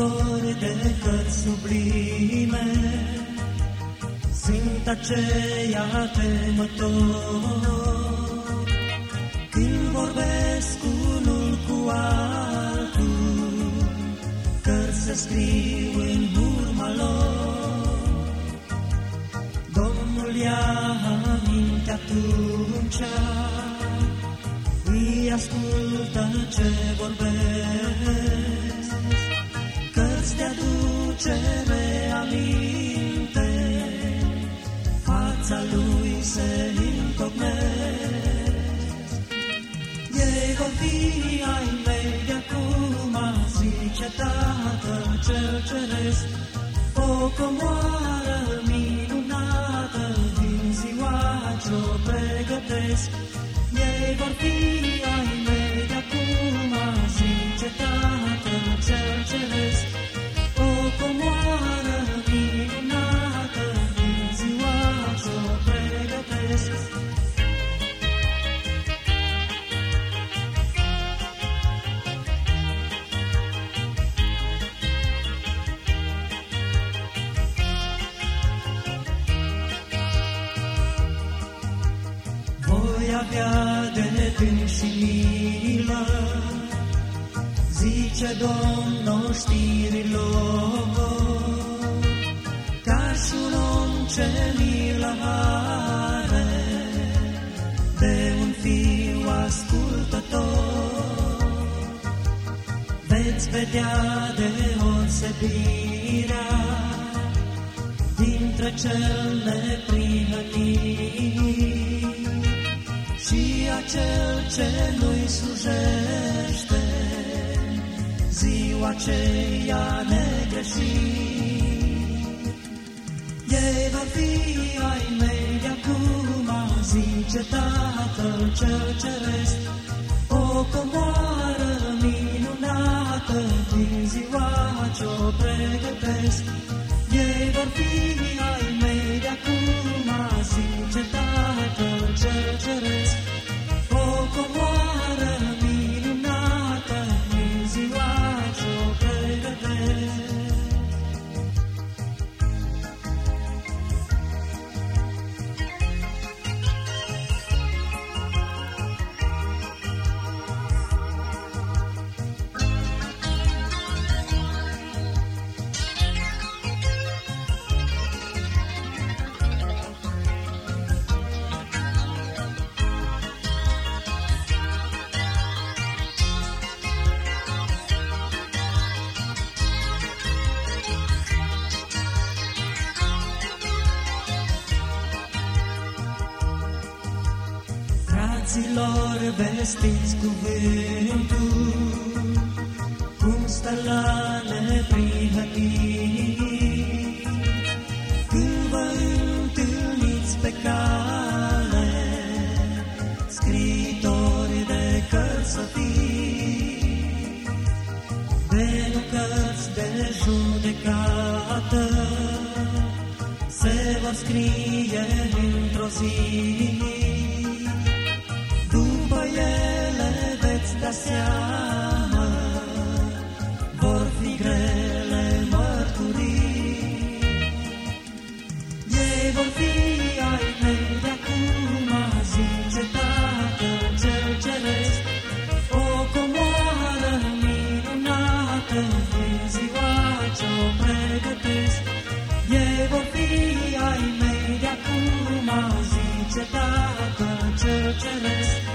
autori de cărți sublime sunt aceia temători când vorbesc unul cu altul, cărți se scriu în urma lor. Domnul ia aminte atunci, îi ascultă ce vorbesc, cărți de aducere aminte, fața lui se întocmesc. Ei vor fi ai mei de acum, zice Tatăl cel Ceresc, o comoară minunată din ziua ce-o pregătesc. Ei vor fi ai mei de acum, zice Tatăl cel Ceresc, avea de gând și milă, zice Domnul știrilor, ca și un om ce milă are, de un fiu ascultător. Veți vedea deosebirea dintre cel neprihănit și acel ce nu-i slujește, ziua aceea negreșit. Ei vor fi ai mei de acum, zice Tatăl cel Ceresc, Fraților, vestiți cuvântul, cum stă la neprihănit. Când vă întâlniți pe cale, scriitori de cărți să fiți, de nu cărți de judecată, se vor scrie într-o zi. Veți da seama, vor fi grele mărturii. Ei vor fi ai mei de acum, zice Tatăl cel Ceresc, o comoară minunată din ziua ce-o pregătesc. Ei vor fi ai mei de acum, zice Tatăl cel Ceresc,